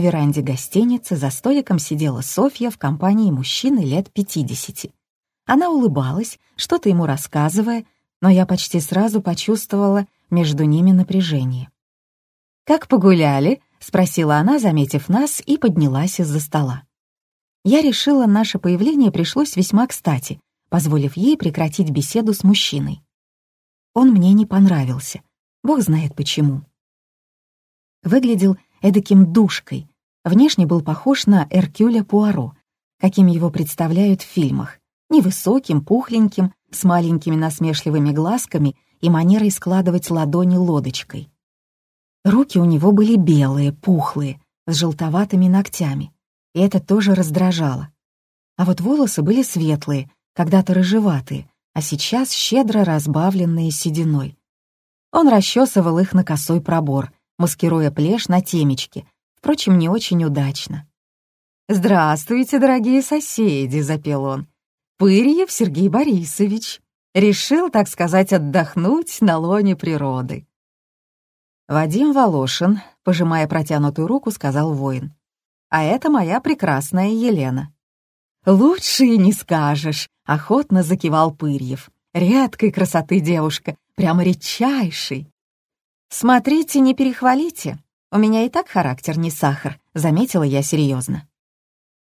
На веранде гостиницы за столиком сидела Софья в компании мужчины лет 50. Она улыбалась, что-то ему рассказывая, но я почти сразу почувствовала между ними напряжение. «Как погуляли?» — спросила она, заметив нас, и поднялась из-за стола. Я решила, наше появление пришлось весьма кстати, позволив ей прекратить беседу с мужчиной. Он мне не понравился, бог знает почему. Выглядел эдаким душкой, внешне был похож на Эркюля Пуаро, каким его представляют в фильмах, невысоким, пухленьким, с маленькими насмешливыми глазками и манерой складывать ладони лодочкой. Руки у него были белые, пухлые, с желтоватыми ногтями, и это тоже раздражало. А вот волосы были светлые, когда-то рыжеватые, а сейчас щедро разбавленные сединой. Он расчесывал их на косой пробор, маскируя плешь на темечке, впрочем, не очень удачно. «Здравствуйте, дорогие соседи», — запел он. «Пырьев Сергей Борисович. Решил, так сказать, отдохнуть на лоне природы». Вадим Волошин, пожимая протянутую руку, сказал воин. «А это моя прекрасная Елена». «Лучше и не скажешь», — охотно закивал Пырьев. «Редкой красоты девушка, прямо редчайший». «Смотрите, не перехвалите. У меня и так характер не сахар», — заметила я серьезно.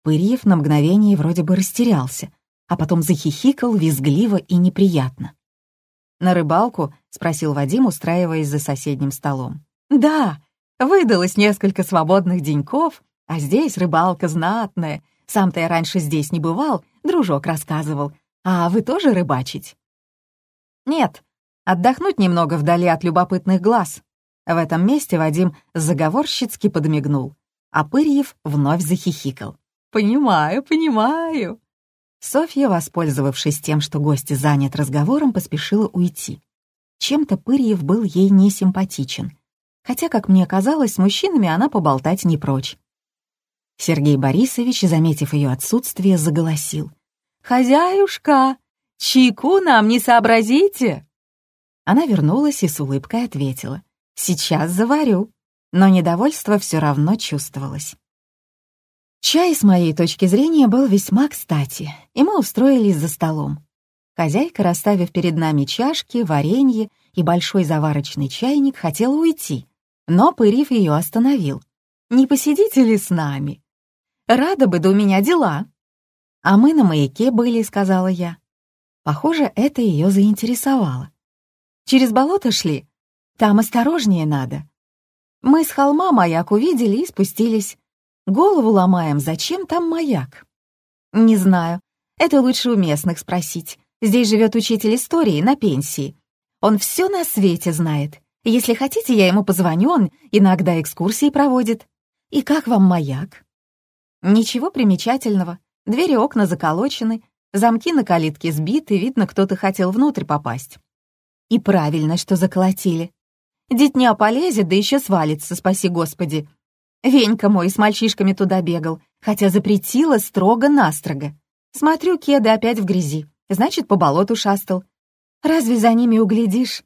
Пырьев на мгновение вроде бы растерялся, а потом захихикал визгливо и неприятно. «На рыбалку?» — спросил Вадим, устраиваясь за соседним столом. «Да, выдалось несколько свободных деньков, а здесь рыбалка знатная. Сам-то я раньше здесь не бывал, дружок рассказывал. А вы тоже рыбачить?» «Нет, отдохнуть немного вдали от любопытных глаз». В этом месте Вадим заговорщицки подмигнул, а Пырьев вновь захихикал. «Понимаю, понимаю». Софья, воспользовавшись тем, что гость занят разговором, поспешила уйти. Чем-то Пырьев был ей не симпатичен. Хотя, как мне казалось, с мужчинами она поболтать не прочь. Сергей Борисович, заметив ее отсутствие, заголосил. «Хозяюшка, чайку нам не сообразите?» Она вернулась и с улыбкой ответила. «Сейчас заварю». Но недовольство все равно чувствовалось. Чай, с моей точки зрения, был весьма кстати, и мы устроились за столом. Хозяйка, расставив перед нами чашки, варенье и большой заварочный чайник, хотела уйти, но Пырив ее остановил. «Не посидите ли с нами? Рада бы, да у меня дела». «А мы на маяке были», — сказала я. Похоже, это ее заинтересовало. «Через болото шли? Там осторожнее надо». Мы с холма маяк увидели и спустились. Голову ломаем, зачем там маяк? Не знаю. Это лучше у местных спросить. Здесь живет учитель истории на пенсии. Он все на свете знает. Если хотите, я ему позвоню, он иногда экскурсии проводит. И как вам маяк? Ничего примечательного. Двери окна заколочены, замки на калитке сбиты, видно, кто-то хотел внутрь попасть. И правильно, что заколотили. Детня полезет, да еще свалится, спаси Господи. Венька мой с мальчишками туда бегал, хотя запретила строго-настрого. Смотрю, кеды опять в грязи, значит, по болоту шастал. Разве за ними углядишь?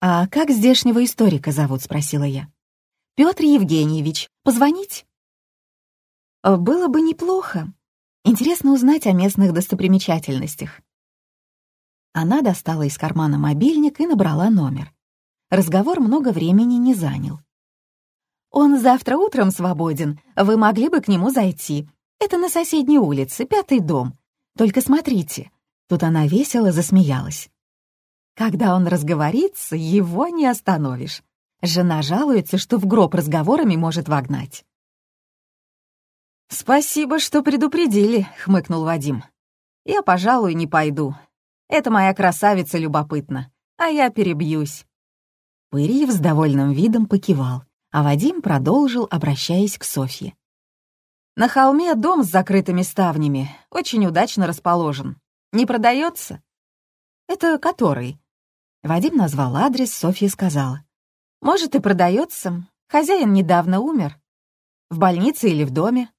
«А как здешнего историка зовут?» — спросила я. «Петр Евгеньевич. Позвонить?» «Э, «Было бы неплохо. Интересно узнать о местных достопримечательностях». Она достала из кармана мобильник и набрала номер. Разговор много времени не занял. Он завтра утром свободен, вы могли бы к нему зайти. Это на соседней улице, пятый дом. Только смотрите». Тут она весело засмеялась. Когда он разговорится, его не остановишь. Жена жалуется, что в гроб разговорами может вогнать. «Спасибо, что предупредили», — хмыкнул Вадим. «Я, пожалуй, не пойду. Это моя красавица любопытна, а я перебьюсь». Пырьев с довольным видом покивал а Вадим продолжил, обращаясь к Софье. «На холме дом с закрытыми ставнями, очень удачно расположен. Не продается?» «Это который?» Вадим назвал адрес, Софья сказала. «Может, и продается. Хозяин недавно умер. В больнице или в доме?»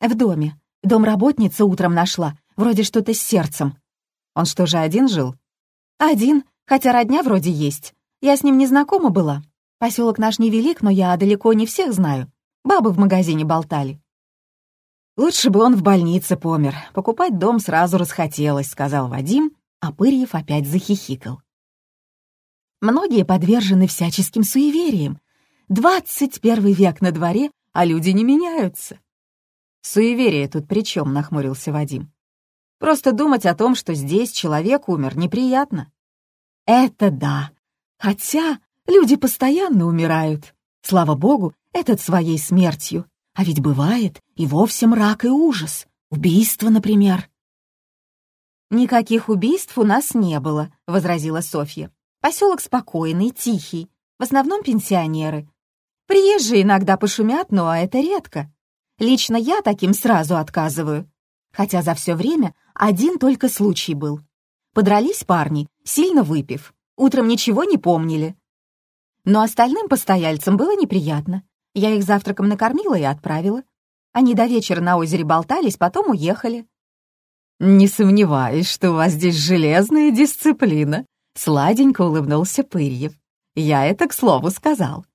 «В доме. Домработница утром нашла, вроде что-то с сердцем». «Он что же, один жил?» «Один, хотя родня вроде есть. Я с ним не знакома была. Поселок наш невелик, но я далеко не всех знаю. Бабы в магазине болтали. «Лучше бы он в больнице помер. Покупать дом сразу расхотелось», — сказал Вадим, а Пырьев опять захихикал. Многие подвержены всяческим суевериям. Двадцать первый век на дворе, а люди не меняются. «Суеверие тут при чем?» — нахмурился Вадим. «Просто думать о том, что здесь человек умер, неприятно». «Это да. Хотя люди постоянно умирают. Слава богу, этот своей смертью. А ведь бывает и вовсе мрак и ужас. Убийство, например». «Никаких убийств у нас не было», — возразила Софья. «Поселок спокойный, тихий, в основном пенсионеры. Приезжие иногда пошумят, но это редко. Лично я таким сразу отказываю. Хотя за все время один только случай был. Подрались парни, сильно выпив. Утром ничего не помнили. Но остальным постояльцам было неприятно. Я их завтраком накормила и отправила. Они до вечера на озере болтались, потом уехали. «Не сомневаюсь, что у вас здесь железная дисциплина», — сладенько улыбнулся Пырьев. «Я это к слову сказал».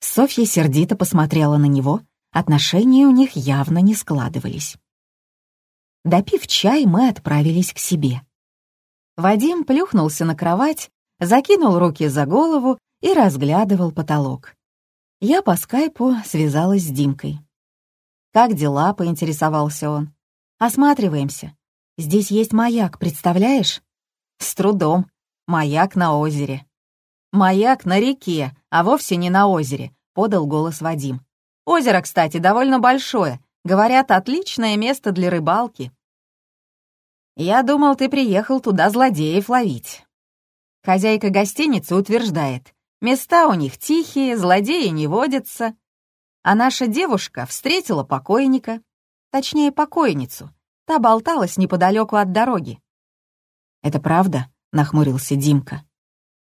Софья сердито посмотрела на него, отношения у них явно не складывались. Допив чай, мы отправились к себе. Вадим плюхнулся на кровать, закинул руки за голову и разглядывал потолок. Я по скайпу связалась с Димкой. «Как дела?» — поинтересовался он. «Осматриваемся. Здесь есть маяк, представляешь?» «С трудом. Маяк на озере». «Маяк на реке, а вовсе не на озере», — подал голос Вадим. «Озеро, кстати, довольно большое. Говорят, отличное место для рыбалки». «Я думал, ты приехал туда злодеев ловить». Хозяйка гостиницы утверждает, Места у них тихие, злодеи не водятся. А наша девушка встретила покойника, точнее, покойницу. Та болталась неподалеку от дороги. «Это правда?» — нахмурился Димка.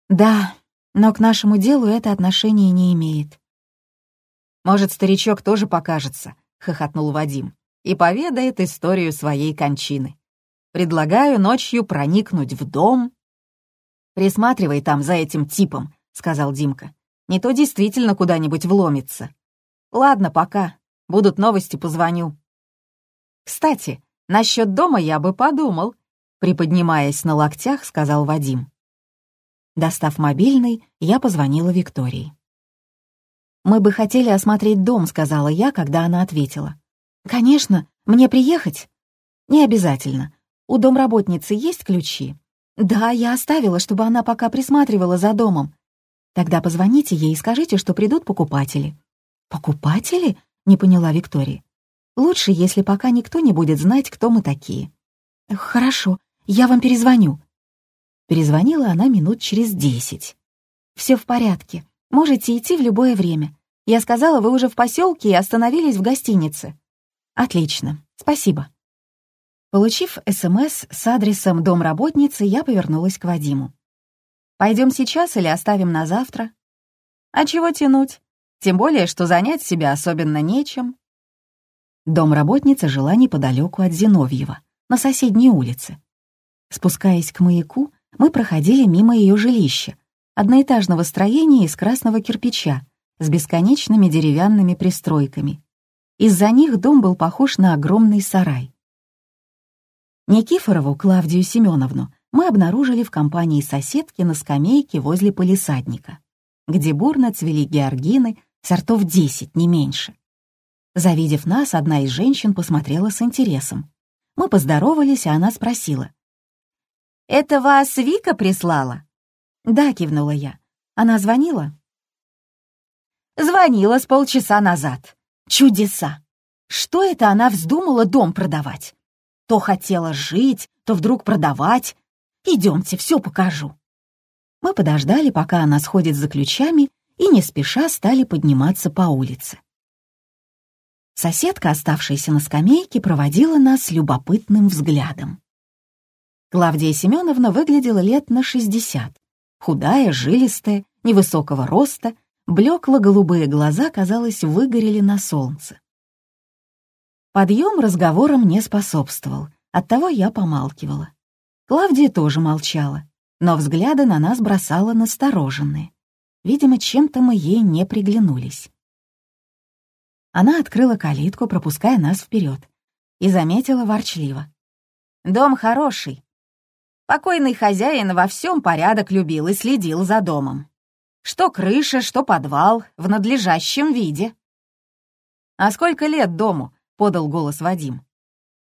«Да, но к нашему делу это отношение не имеет». «Может, старичок тоже покажется», — хохотнул Вадим, «и поведает историю своей кончины. Предлагаю ночью проникнуть в дом. Присматривай там за этим типом, сказал Димка. «Не то действительно куда-нибудь вломится. Ладно, пока. Будут новости, позвоню». «Кстати, насчет дома я бы подумал», приподнимаясь на локтях, сказал Вадим. Достав мобильный, я позвонила Виктории. «Мы бы хотели осмотреть дом», — сказала я, когда она ответила. «Конечно, мне приехать?» «Не обязательно. У домработницы есть ключи?» «Да, я оставила, чтобы она пока присматривала за домом. Тогда позвоните ей и скажите, что придут покупатели». «Покупатели?» — не поняла Виктория. «Лучше, если пока никто не будет знать, кто мы такие». «Хорошо, я вам перезвоню». Перезвонила она минут через десять. «Все в порядке. Можете идти в любое время. Я сказала, вы уже в поселке и остановились в гостинице». «Отлично. Спасибо». Получив СМС с адресом домработницы, я повернулась к Вадиму. Пойдем сейчас или оставим на завтра? А чего тянуть? Тем более, что занять себя особенно нечем. Домработница жила неподалеку от Зиновьева, на соседней улице. Спускаясь к маяку, мы проходили мимо ее жилища, одноэтажного строения из красного кирпича, с бесконечными деревянными пристройками. Из-за них дом был похож на огромный сарай. Никифорову Клавдию Семеновну мы обнаружили в компании соседки на скамейке возле полисадника, где бурно цвели георгины, сортов десять, не меньше. Завидев нас, одна из женщин посмотрела с интересом. Мы поздоровались, а она спросила. «Это вас Вика прислала?» «Да», — кивнула я. «Она звонила?» «Звонила с полчаса назад. Чудеса! Что это она вздумала дом продавать? То хотела жить, то вдруг продавать, Идемте, все покажу». Мы подождали, пока она сходит за ключами, и не спеша стали подниматься по улице. Соседка, оставшаяся на скамейке, проводила нас любопытным взглядом. Клавдия Семеновна выглядела лет на шестьдесят. Худая, жилистая, невысокого роста, блекло-голубые глаза, казалось, выгорели на солнце. Подъем разговором не способствовал, оттого я помалкивала. Клавдия тоже молчала, но взгляды на нас бросала настороженные. Видимо, чем-то мы ей не приглянулись. Она открыла калитку, пропуская нас вперед, и заметила ворчливо. «Дом хороший. Покойный хозяин во всем порядок любил и следил за домом. Что крыша, что подвал, в надлежащем виде». «А сколько лет дому?» — подал голос Вадим.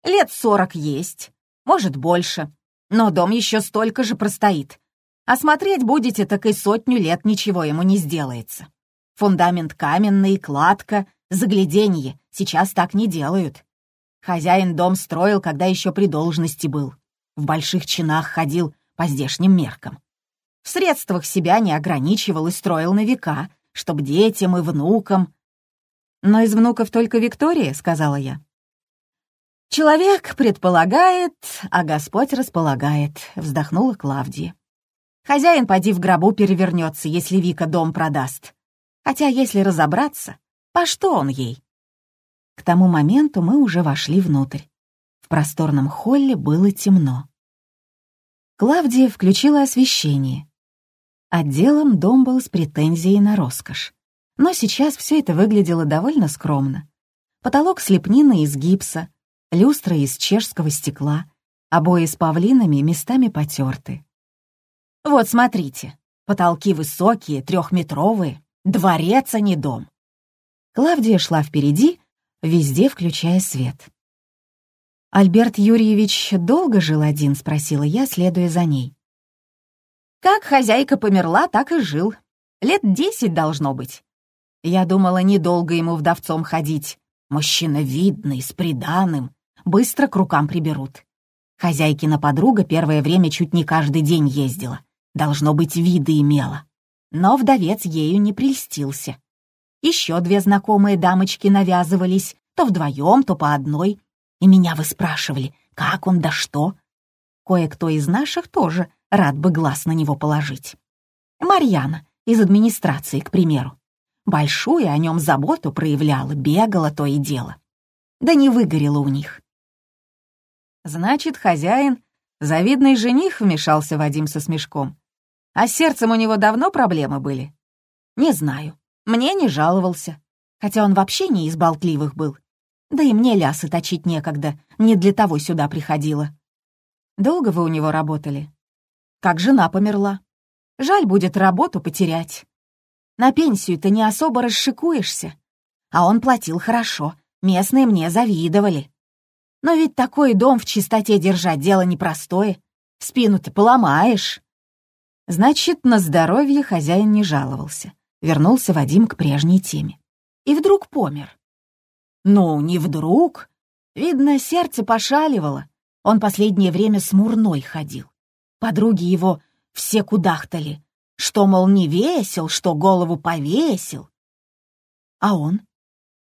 «Лет сорок есть, может, больше, но дом еще столько же простоит. А смотреть будете, так и сотню лет ничего ему не сделается. Фундамент каменный, кладка, загляденье. Сейчас так не делают. Хозяин дом строил, когда еще при должности был. В больших чинах ходил по здешним меркам. В средствах себя не ограничивал и строил на века, чтоб детям и внукам. «Но из внуков только Виктория», — сказала я. «Человек предполагает, а Господь располагает», — вздохнула Клавдия. «Хозяин поди в гробу перевернется, если Вика дом продаст. Хотя, если разобраться, по что он ей? К тому моменту мы уже вошли внутрь. В просторном холле было темно. Клавдия включила освещение. Отделом дом был с претензией на роскошь. Но сейчас все это выглядело довольно скромно. Потолок с лепниной из гипса, люстра из чешского стекла, обои с павлинами местами потерты. Вот смотрите, потолки высокие, трехметровые, Дворец, а не дом. Клавдия шла впереди, везде включая свет. «Альберт Юрьевич долго жил один?» — спросила я, следуя за ней. «Как хозяйка померла, так и жил. Лет десять должно быть. Я думала, недолго ему вдовцом ходить. Мужчина видный, с приданым, быстро к рукам приберут. Хозяйкина подруга первое время чуть не каждый день ездила. Должно быть, виды имела. Но вдовец ею не прельстился. Еще две знакомые дамочки навязывались, то вдвоем, то по одной. И меня вы спрашивали, как он да что. Кое-кто из наших тоже рад бы глаз на него положить. Марьяна из администрации, к примеру. Большую о нем заботу проявляла, бегала то и дело. Да не выгорело у них. Значит, хозяин, завидный жених, вмешался Вадим со смешком. А с сердцем у него давно проблемы были? Не знаю. Мне не жаловался. Хотя он вообще не из болтливых был. Да и мне лясы точить некогда. Не для того сюда приходила. Долго вы у него работали? Как жена померла. Жаль будет работу потерять. На пенсию ты не особо расшикуешься. А он платил хорошо. Местные мне завидовали. Но ведь такой дом в чистоте держать дело непростое. Спину ты поломаешь. Значит, на здоровье хозяин не жаловался. Вернулся Вадим к прежней теме. И вдруг помер. Ну, не вдруг. Видно, сердце пошаливало. Он последнее время смурной ходил. Подруги его все кудахтали. Что, мол, не весел, что голову повесил. А он?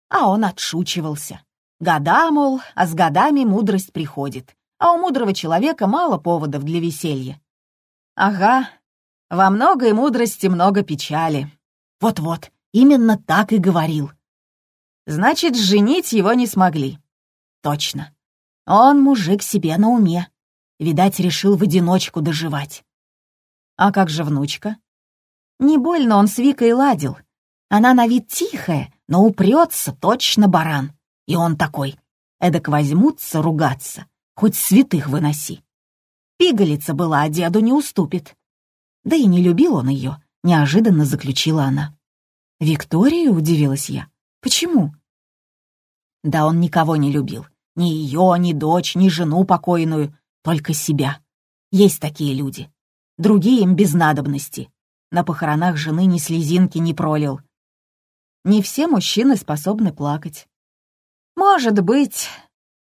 А он отшучивался. Года, мол, а с годами мудрость приходит. А у мудрого человека мало поводов для веселья. Ага, во многой мудрости много печали. Вот-вот, именно так и говорил. Значит, женить его не смогли. Точно. Он мужик себе на уме. Видать, решил в одиночку доживать. А как же внучка? Не больно он с Викой ладил. Она на вид тихая, но упрется точно баран. И он такой. Эдак возьмутся ругаться, хоть святых выноси. Пигалица была, а деду не уступит. Да и не любил он ее, неожиданно заключила она. «Викторию?» — удивилась я. «Почему?» Да он никого не любил. Ни ее, ни дочь, ни жену покойную, только себя. Есть такие люди. Другие им без надобности. На похоронах жены ни слезинки не пролил. Не все мужчины способны плакать. Может быть,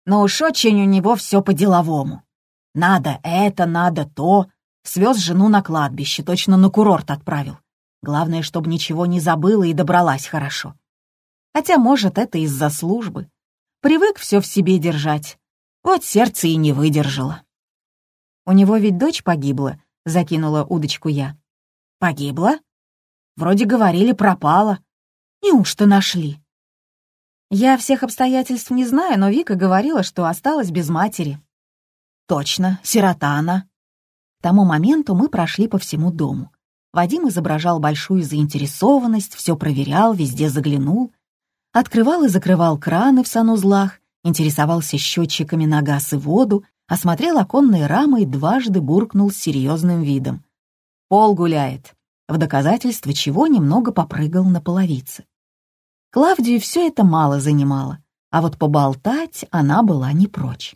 но уж очень у него все по-деловому. Надо это, надо то. Свез жену на кладбище, точно на курорт отправил. Главное, чтобы ничего не забыла и добралась хорошо. Хотя, может, это из-за службы. Привык все в себе держать. Вот сердце и не выдержало. «У него ведь дочь погибла», — закинула удочку я. «Погибла? Вроде говорили, пропала. Неужто нашли?» Я всех обстоятельств не знаю, но Вика говорила, что осталась без матери. Точно, сирота она. К тому моменту мы прошли по всему дому. Вадим изображал большую заинтересованность, все проверял, везде заглянул. Открывал и закрывал краны в санузлах, интересовался счетчиками на газ и воду, осмотрел оконные рамы и дважды буркнул с серьезным видом. «Пол гуляет», в доказательство чего немного попрыгал на половице. Клавдию все это мало занимало, а вот поболтать она была не прочь.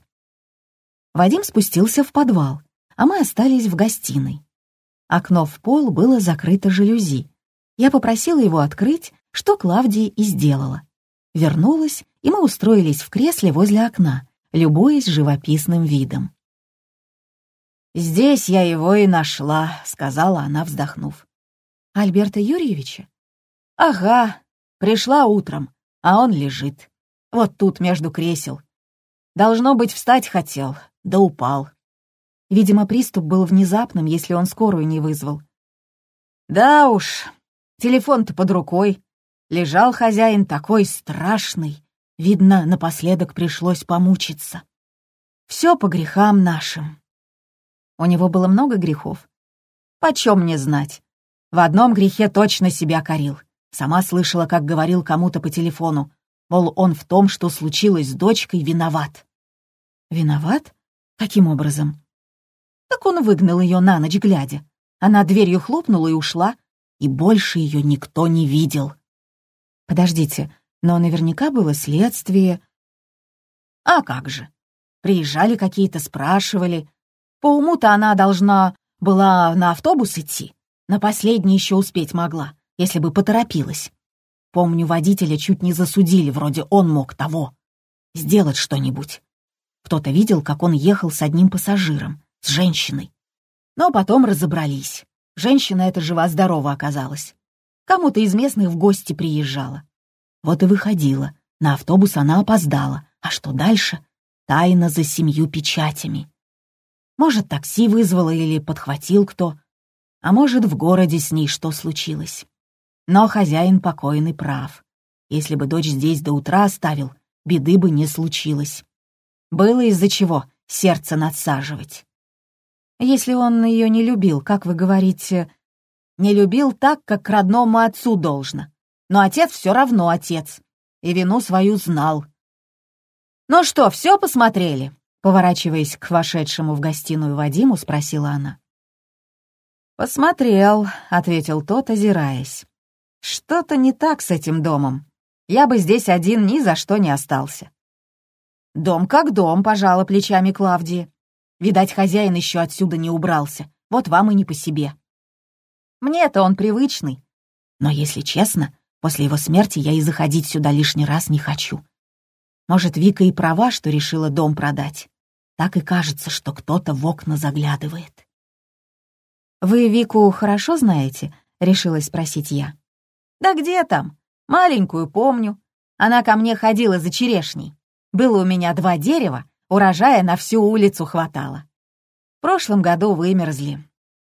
Вадим спустился в подвал, а мы остались в гостиной. Окно в пол было закрыто жалюзи. Я попросила его открыть, что Клавдия и сделала. Вернулась, и мы устроились в кресле возле окна, любуясь живописным видом. «Здесь я его и нашла», — сказала она, вздохнув. «Альберта Юрьевича?» «Ага, пришла утром, а он лежит. Вот тут, между кресел. Должно быть, встать хотел, да упал». Видимо, приступ был внезапным, если он скорую не вызвал. «Да уж, телефон-то под рукой. Лежал хозяин такой страшный. Видно, напоследок пришлось помучиться. Все по грехам нашим». У него было много грехов. «Почем мне знать? В одном грехе точно себя корил. Сама слышала, как говорил кому-то по телефону, мол, он в том, что случилось с дочкой, виноват. Виноват? Каким образом? Так он выгнал ее на ночь глядя. Она дверью хлопнула и ушла, и больше ее никто не видел. Подождите, но наверняка было следствие. А как же? Приезжали какие-то, спрашивали. По уму-то она должна была на автобус идти. На последний еще успеть могла если бы поторопилась. Помню, водителя чуть не засудили, вроде он мог того. Сделать что-нибудь. Кто-то видел, как он ехал с одним пассажиром, с женщиной. Но потом разобрались. Женщина эта жива-здорова оказалась. Кому-то из местных в гости приезжала. Вот и выходила. На автобус она опоздала. А что дальше? Тайна за семью печатями. Может, такси вызвала или подхватил кто. А может, в городе с ней что случилось. Но хозяин покойный прав. Если бы дочь здесь до утра оставил, беды бы не случилось. Было из-за чего сердце надсаживать. Если он ее не любил, как вы говорите, не любил так, как родному отцу должно. Но отец все равно отец, и вину свою знал. «Ну что, все посмотрели?» Поворачиваясь к вошедшему в гостиную Вадиму, спросила она. «Посмотрел», — ответил тот, озираясь. Что-то не так с этим домом. Я бы здесь один ни за что не остался. Дом как дом, пожала плечами Клавдии. Видать, хозяин еще отсюда не убрался. Вот вам и не по себе. Мне-то он привычный. Но, если честно, после его смерти я и заходить сюда лишний раз не хочу. Может, Вика и права, что решила дом продать. Так и кажется, что кто-то в окна заглядывает. «Вы Вику хорошо знаете?» — решилась спросить я. Да где там? Маленькую помню. Она ко мне ходила за черешней. Было у меня два дерева, урожая на всю улицу хватало. В прошлом году вымерзли.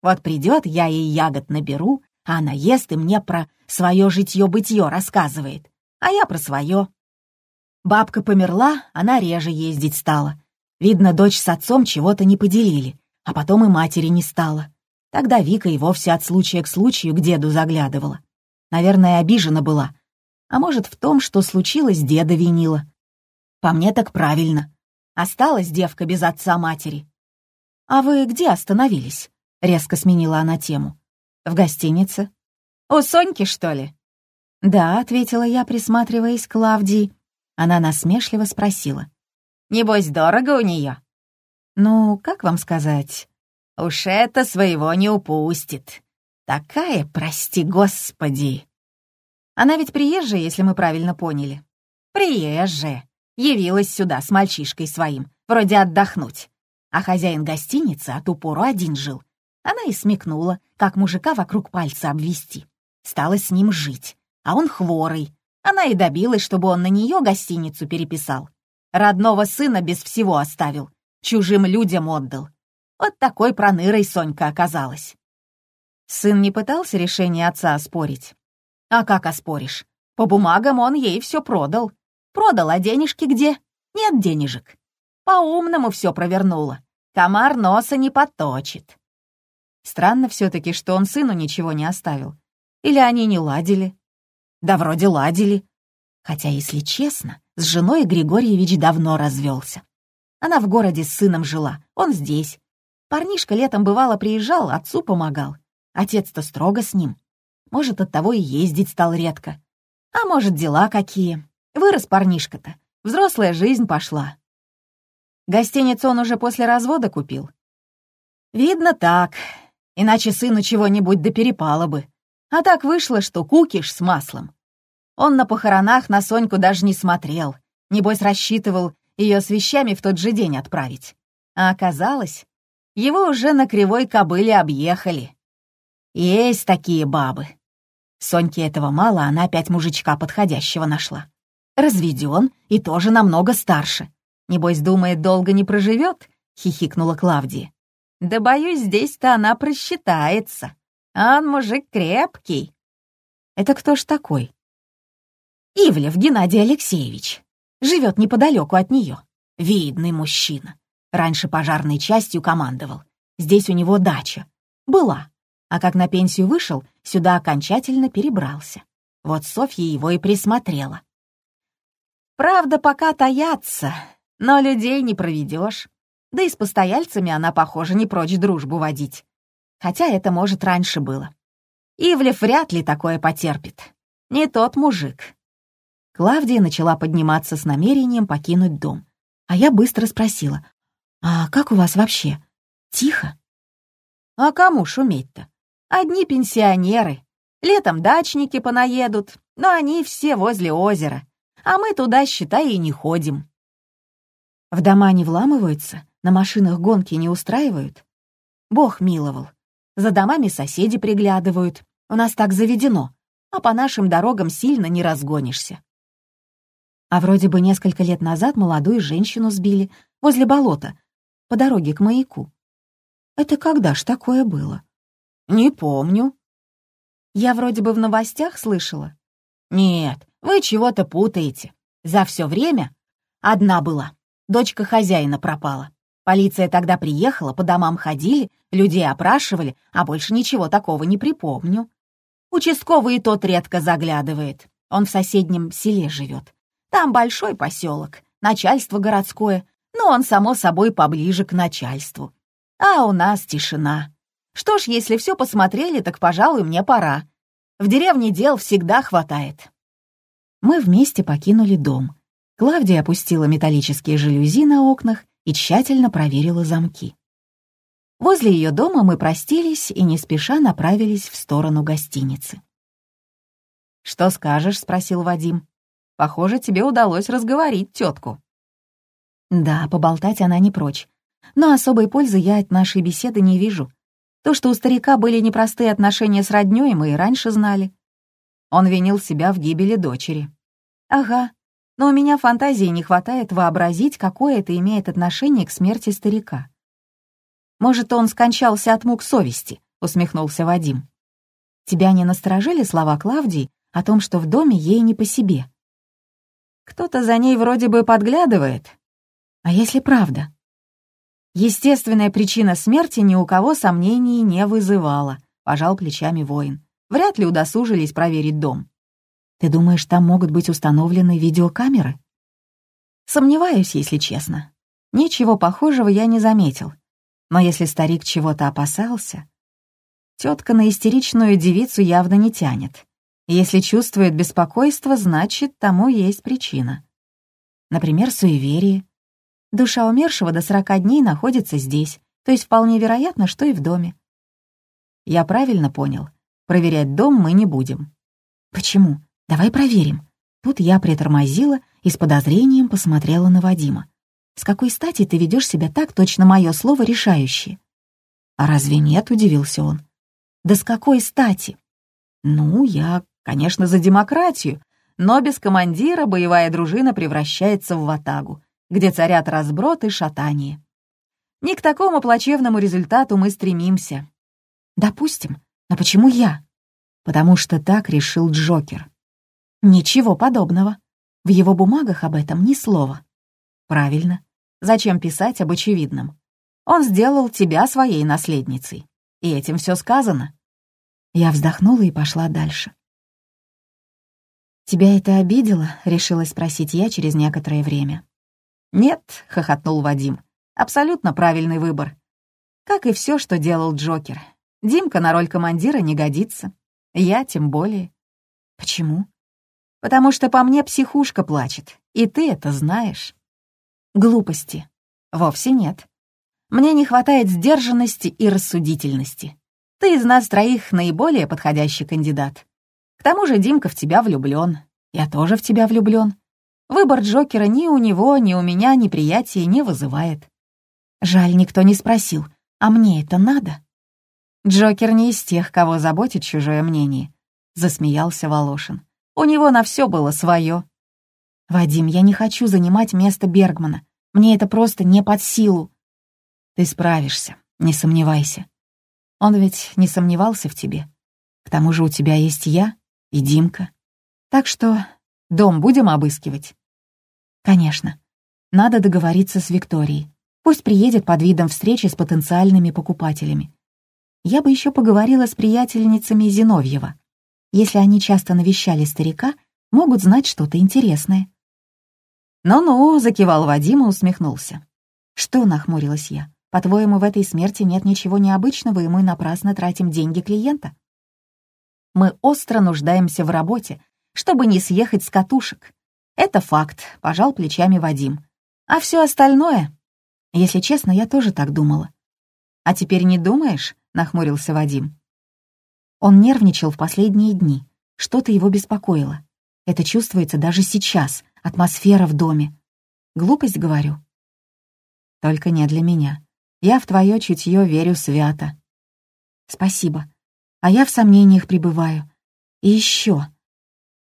Вот придет, я ей ягод наберу, а она ест и мне про свое житье-бытье рассказывает, а я про свое. Бабка померла, она реже ездить стала. Видно, дочь с отцом чего-то не поделили, а потом и матери не стало. Тогда Вика и вовсе от случая к случаю к деду заглядывала. Наверное, обижена была. А может, в том, что случилось, деда винила. По мне так правильно. Осталась девка без отца-матери. «А вы где остановились?» — резко сменила она тему. «В гостинице». «У Соньки, что ли?» «Да», — ответила я, присматриваясь к Клавдии. Она насмешливо спросила. «Небось, дорого у нее?» «Ну, как вам сказать?» «Уж это своего не упустит. Такая, прости господи. Она ведь приезжая, если мы правильно поняли. Приезжая. Явилась сюда с мальчишкой своим, вроде отдохнуть. А хозяин гостиницы от упору один жил. Она и смекнула, как мужика вокруг пальца обвести. Стала с ним жить. А он хворый. Она и добилась, чтобы он на нее гостиницу переписал. Родного сына без всего оставил. Чужим людям отдал. Вот такой пронырой Сонька оказалась. Сын не пытался решение отца оспорить. А как оспоришь? По бумагам он ей все продал. Продал, а денежки где? Нет денежек. По-умному все провернула. Комар носа не поточит. Странно все-таки, что он сыну ничего не оставил. Или они не ладили? Да вроде ладили. Хотя, если честно, с женой Григорьевич давно развелся. Она в городе с сыном жила, он здесь. Парнишка летом бывало приезжал, отцу помогал. Отец-то строго с ним. Может, оттого и ездить стал редко. А может, дела какие. Вырос парнишка-то. Взрослая жизнь пошла. Гостиницу он уже после развода купил. Видно так. Иначе сыну чего-нибудь да перепало бы. А так вышло, что кукиш с маслом. Он на похоронах на Соньку даже не смотрел. Небось, рассчитывал ее с вещами в тот же день отправить. А оказалось, его уже на кривой кобыле объехали. Есть такие бабы. Соньке этого мало, она опять мужичка подходящего нашла. Разведен и тоже намного старше. Небось, думает, долго не проживет, хихикнула Клавдия. Да боюсь, здесь-то она просчитается. А он мужик крепкий. Это кто ж такой? Ивлев Геннадий Алексеевич. Живет неподалеку от нее. Видный мужчина. Раньше пожарной частью командовал. Здесь у него дача. Была. А как на пенсию вышел, сюда окончательно перебрался. Вот Софья его и присмотрела. Правда, пока таятся, но людей не проведешь. Да и с постояльцами она, похоже, не прочь дружбу водить. Хотя это, может, раньше было. Ивлев вряд ли такое потерпит. Не тот мужик. Клавдия начала подниматься с намерением покинуть дом. А я быстро спросила, «А как у вас вообще? Тихо?» «А кому шуметь-то? Одни пенсионеры. Летом дачники понаедут, но они все возле озера. А мы туда, считай, и не ходим». «В дома не вламываются?» На машинах гонки не устраивают? Бог миловал. За домами соседи приглядывают. У нас так заведено. А по нашим дорогам сильно не разгонишься. А вроде бы несколько лет назад молодую женщину сбили возле болота, по дороге к маяку. Это когда ж такое было? Не помню. Я вроде бы в новостях слышала. Нет, вы чего-то путаете. За все время одна была. Дочка хозяина пропала. Полиция тогда приехала, по домам ходили, людей опрашивали, а больше ничего такого не припомню. Участковый тот редко заглядывает. Он в соседнем селе живет. Там большой поселок, начальство городское, но он, само собой, поближе к начальству. А у нас тишина. Что ж, если все посмотрели, так, пожалуй, мне пора. В деревне дел всегда хватает. Мы вместе покинули дом. Клавдия опустила металлические жалюзи на окнах и тщательно проверила замки. Возле ее дома мы простились и не спеша направились в сторону гостиницы. «Что скажешь?» — спросил Вадим. «Похоже, тебе удалось разговорить тетку». Да, поболтать она не прочь. Но особой пользы я от нашей беседы не вижу. То, что у старика были непростые отношения с роднёй, мы и раньше знали. Он винил себя в гибели дочери. Ага, но у меня фантазии не хватает вообразить, какое это имеет отношение к смерти старика. «Может, он скончался от мук совести», — усмехнулся Вадим. «Тебя не насторожили слова Клавдии о том, что в доме ей не по себе?» «Кто-то за ней вроде бы подглядывает. А если правда?» Естественная причина смерти ни у кого сомнений не вызывала, пожал плечами воин. Вряд ли удосужились проверить дом. Ты думаешь, там могут быть установлены видеокамеры? Сомневаюсь, если честно. Ничего похожего я не заметил. Но если старик чего-то опасался... Тетка на истеричную девицу явно не тянет. Если чувствует беспокойство, значит, тому есть причина. Например, суеверие. Душа умершего до сорока дней находится здесь, то есть вполне вероятно, что и в доме. Я правильно понял. Проверять дом мы не будем. Почему? «Давай проверим». Тут я притормозила и с подозрением посмотрела на Вадима. «С какой стати ты ведешь себя так, точно мое слово решающее?» «А разве нет?» — удивился он. «Да с какой стати?» «Ну, я, конечно, за демократию, но без командира боевая дружина превращается в ватагу, где царят разброд и шатание. Не к такому плачевному результату мы стремимся». «Допустим, но почему я?» «Потому что так решил Джокер. Ничего подобного. В его бумагах об этом ни слова. Правильно. Зачем писать об очевидном? Он сделал тебя своей наследницей. И этим все сказано. Я вздохнула и пошла дальше. «Тебя это обидело?» — решилась спросить я через некоторое время. «Нет», — хохотнул Вадим, — «абсолютно правильный выбор. Как и все, что делал Джокер. Димка на роль командира не годится. Я тем более». «Почему?» «Потому что по мне психушка плачет, и ты это знаешь». «Глупости». «Вовсе нет. Мне не хватает сдержанности и рассудительности. Ты из нас троих наиболее подходящий кандидат. К тому же Димка в тебя влюблён. Я тоже в тебя влюблён. Выбор Джокера ни у него, ни у меня неприятия не вызывает. Жаль, никто не спросил, а мне это надо? Джокер не из тех, кого заботит чужое мнение, засмеялся Волошин. У него на все было свое. Вадим, я не хочу занимать место Бергмана. Мне это просто не под силу. Ты справишься, не сомневайся. Он ведь не сомневался в тебе. К тому же у тебя есть я, и Димка. Так что дом будем обыскивать?» «Конечно. Надо договориться с Викторией. Пусть приедет под видом встречи с потенциальными покупателями. Я бы еще поговорила с приятельницами Зиновьева. Если они часто навещали старика, могут знать что-то интересное». «Ну-ну», — закивал Вадим и усмехнулся. «Что?» — нахмурилась я. «По-твоему, в этой смерти нет ничего необычного, и мы напрасно тратим деньги клиента?» Мы остро нуждаемся в работе, чтобы не съехать с катушек. Это факт, пожал плечами Вадим. А все остальное? Если честно, я тоже так думала. А теперь не думаешь? Нахмурился Вадим. Он нервничал в последние дни. Что-то его беспокоило. Это чувствуется даже сейчас, атмосфера в доме. Глупость, говорю. Только не для меня. Я в твое чутье верю свято. Спасибо а я в сомнениях пребываю. И еще.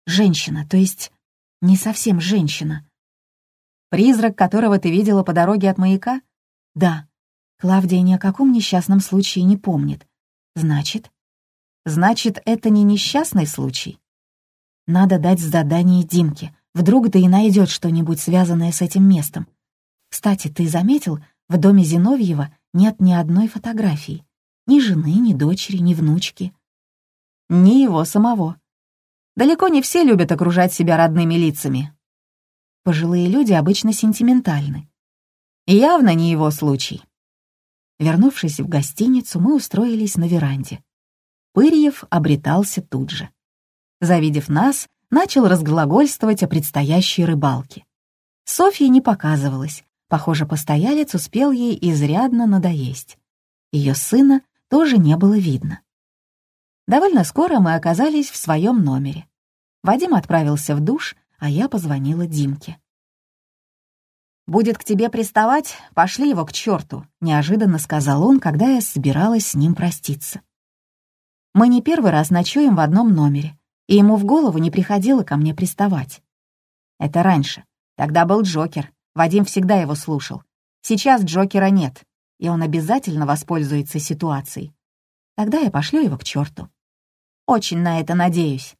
Женщина, то есть не совсем женщина. Призрак, которого ты видела по дороге от маяка? Да. Клавдия ни о каком несчастном случае не помнит. Значит? Значит, это не несчастный случай? Надо дать задание Димке. Вдруг да и найдет что-нибудь, связанное с этим местом. Кстати, ты заметил, в доме Зиновьева нет ни одной фотографии. Ни жены, ни дочери, ни внучки. Ни его самого. Далеко не все любят окружать себя родными лицами. Пожилые люди обычно сентиментальны. Явно не его случай. Вернувшись в гостиницу, мы устроились на веранде. Пырьев обретался тут же. Завидев нас, начал разглагольствовать о предстоящей рыбалке. Софья не показывалась. Похоже, постоялец успел ей изрядно надоесть. Ее сына тоже не было видно. Довольно скоро мы оказались в своем номере. Вадим отправился в душ, а я позвонила Димке. «Будет к тебе приставать, пошли его к черту», — неожиданно сказал он, когда я собиралась с ним проститься. Мы не первый раз ночуем в одном номере, и ему в голову не приходило ко мне приставать. Это раньше. Тогда был Джокер. Вадим всегда его слушал. Сейчас Джокера нет и он обязательно воспользуется ситуацией. Тогда я пошлю его к черту. Очень на это надеюсь.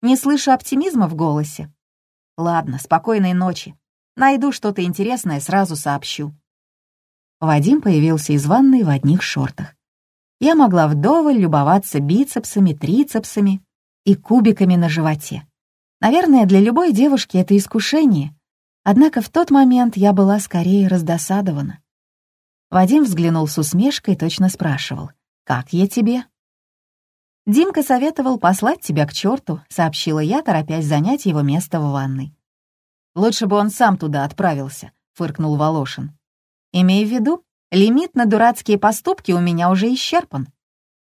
Не слышу оптимизма в голосе. Ладно, спокойной ночи. Найду что-то интересное, сразу сообщу. Вадим появился из ванной в одних шортах. Я могла вдоволь любоваться бицепсами, трицепсами и кубиками на животе. Наверное, для любой девушки это искушение. Однако в тот момент я была скорее раздосадована. Вадим взглянул с усмешкой, точно спрашивал. «Как я тебе?» «Димка советовал послать тебя к черту», — сообщила я, торопясь занять его место в ванной. «Лучше бы он сам туда отправился», — фыркнул Волошин. «Имей в виду, лимит на дурацкие поступки у меня уже исчерпан».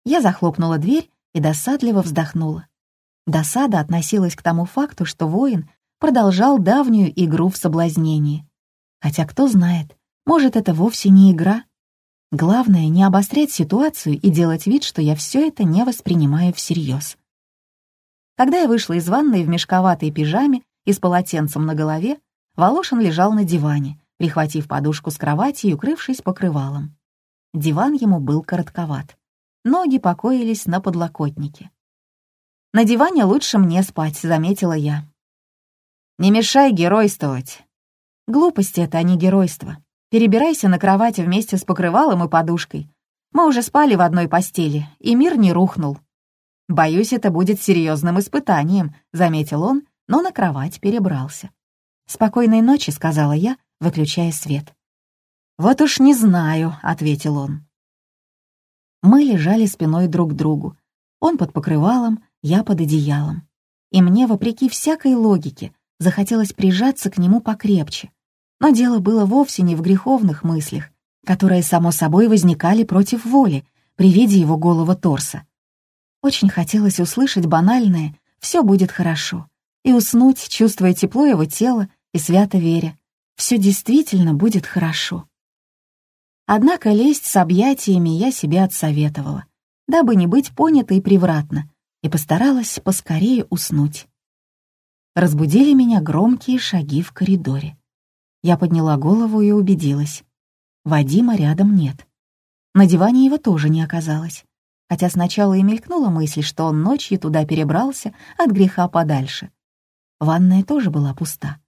Я захлопнула дверь и досадливо вздохнула. Досада относилась к тому факту, что воин продолжал давнюю игру в соблазнении. Хотя кто знает, может, это вовсе не игра? Главное, не обострять ситуацию и делать вид, что я все это не воспринимаю всерьез. Когда я вышла из ванной в мешковатой пижаме и с полотенцем на голове, Волошин лежал на диване, прихватив подушку с кровати и укрывшись покрывалом. Диван ему был коротковат. Ноги покоились на подлокотнике. «На диване лучше мне спать», — заметила я. «Не мешай геройствовать». Глупость это, а не геройство. Перебирайся на кровать вместе с покрывалом и подушкой. Мы уже спали в одной постели, и мир не рухнул. Боюсь, это будет серьезным испытанием, заметил он, но на кровать перебрался. «Спокойной ночи», — сказала я, выключая свет. «Вот уж не знаю», — ответил он. Мы лежали спиной друг к другу. Он под покрывалом, я под одеялом. И мне, вопреки всякой логике, захотелось прижаться к нему покрепче. Но дело было вовсе не в греховных мыслях, которые, само собой, возникали против воли при виде его голого торса. Очень хотелось услышать банальное «все будет хорошо» и уснуть, чувствуя тепло его тела и свято веря. Все действительно будет хорошо. Однако лезть с объятиями я себе отсоветовала, дабы не быть понятой превратно, и постаралась поскорее уснуть. Разбудили меня громкие шаги в коридоре. Я подняла голову и убедилась. Вадима рядом нет. На диване его тоже не оказалось, хотя сначала и мелькнула мысль, что он ночью туда перебрался от греха подальше. Ванная тоже была пуста.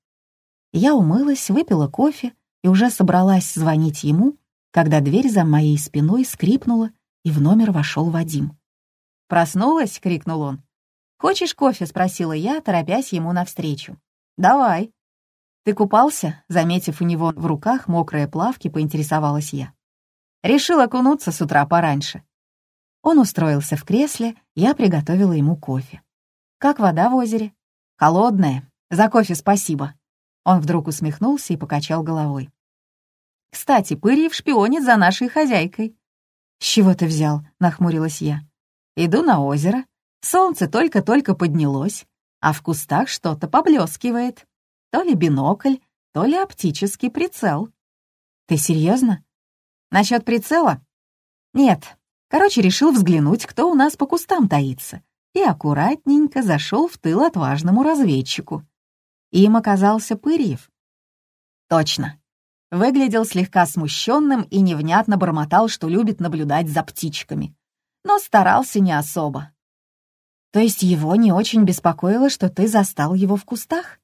Я умылась, выпила кофе и уже собралась звонить ему, когда дверь за моей спиной скрипнула, и в номер вошел Вадим. «Проснулась?» — крикнул он. «Хочешь кофе?» — спросила я, торопясь ему навстречу. «Давай». «Ты купался?» — заметив у него в руках мокрые плавки, поинтересовалась я. Решил окунуться с утра пораньше. Он устроился в кресле, я приготовила ему кофе. «Как вода в озере?» «Холодная. За кофе спасибо». Он вдруг усмехнулся и покачал головой. Кстати, Пырьев шпионит за нашей хозяйкой». «С чего ты взял?» — нахмурилась я. «Иду на озеро. Солнце только-только поднялось, а в кустах что-то поблескивает. То ли бинокль, то ли оптический прицел». «Ты серьезно? Насчет прицела?» «Нет. Короче, решил взглянуть, кто у нас по кустам таится, и аккуратненько зашел в тыл отважному разведчику. Им оказался Пырьев. Точно. Выглядел слегка смущенным и невнятно бормотал, что любит наблюдать за птичками. Но старался не особо. То есть его не очень беспокоило, что ты застал его в кустах?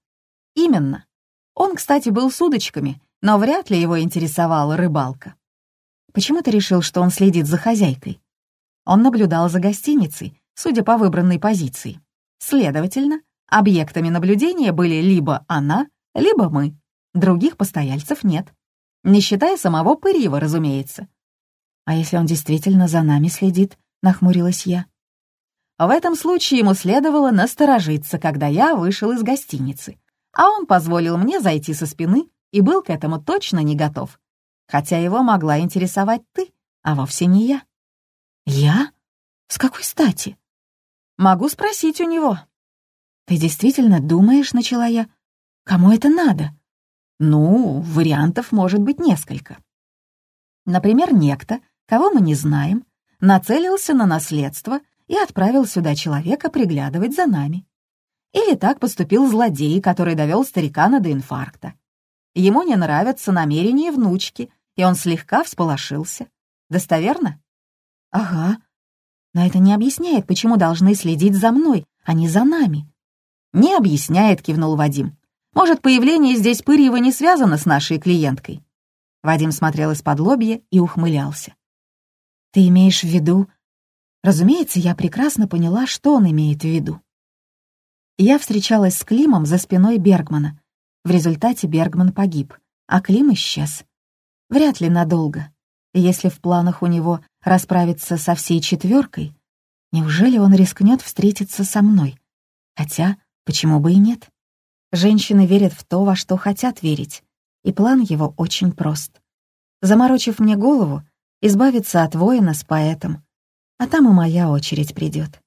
Именно. Он, кстати, был с удочками, но вряд ли его интересовала рыбалка. Почему ты решил, что он следит за хозяйкой? Он наблюдал за гостиницей, судя по выбранной позиции. Следовательно, объектами наблюдения были либо она, либо мы. Других постояльцев нет. Не считая самого Пырьева, разумеется. «А если он действительно за нами следит?» — нахмурилась я. В этом случае ему следовало насторожиться, когда я вышел из гостиницы, а он позволил мне зайти со спины и был к этому точно не готов. Хотя его могла интересовать ты, а вовсе не я. «Я? С какой стати?» «Могу спросить у него». «Ты действительно думаешь, — начала я, — кому это надо?» Ну, вариантов может быть несколько. Например, некто, кого мы не знаем, нацелился на наследство и отправил сюда человека приглядывать за нами. Или так поступил злодей, который довел старикана до инфаркта. Ему не нравятся намерения внучки, и он слегка всполошился. Достоверно? Ага. Но это не объясняет, почему должны следить за мной, а не за нами. Не объясняет, кивнул Вадим. Может, появление здесь Пырьева не связано с нашей клиенткой?» Вадим смотрел из-под лобья и ухмылялся. «Ты имеешь в виду...» Разумеется, я прекрасно поняла, что он имеет в виду. Я встречалась с Климом за спиной Бергмана. В результате Бергман погиб, а Клим исчез. Вряд ли надолго. Если в планах у него расправиться со всей четверкой, неужели он рискнет встретиться со мной? Хотя, почему бы и нет? Женщины верят в то, во что хотят верить, и план его очень прост. Заморочив мне голову, избавиться от воина с поэтом, а там и моя очередь придет.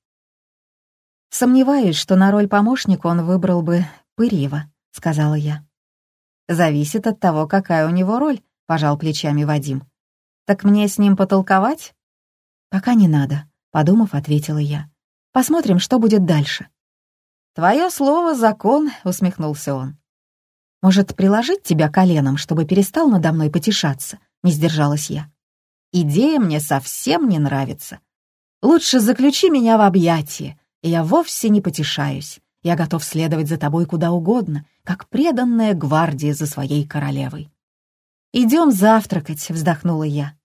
«Сомневаюсь, что на роль помощника он выбрал бы Пырьева», — сказала я. «Зависит от того, какая у него роль», — пожал плечами Вадим. «Так мне с ним потолковать?» «Пока не надо», — подумав, ответила я. «Посмотрим, что будет дальше». «Твое слово — закон», — усмехнулся он. «Может, приложить тебя коленом, чтобы перестал надо мной потешаться?» — не сдержалась я. «Идея мне совсем не нравится. Лучше заключи меня в объятия, и я вовсе не потешаюсь. Я готов следовать за тобой куда угодно, как преданная гвардия за своей королевой». «Идем завтракать», — вздохнула я.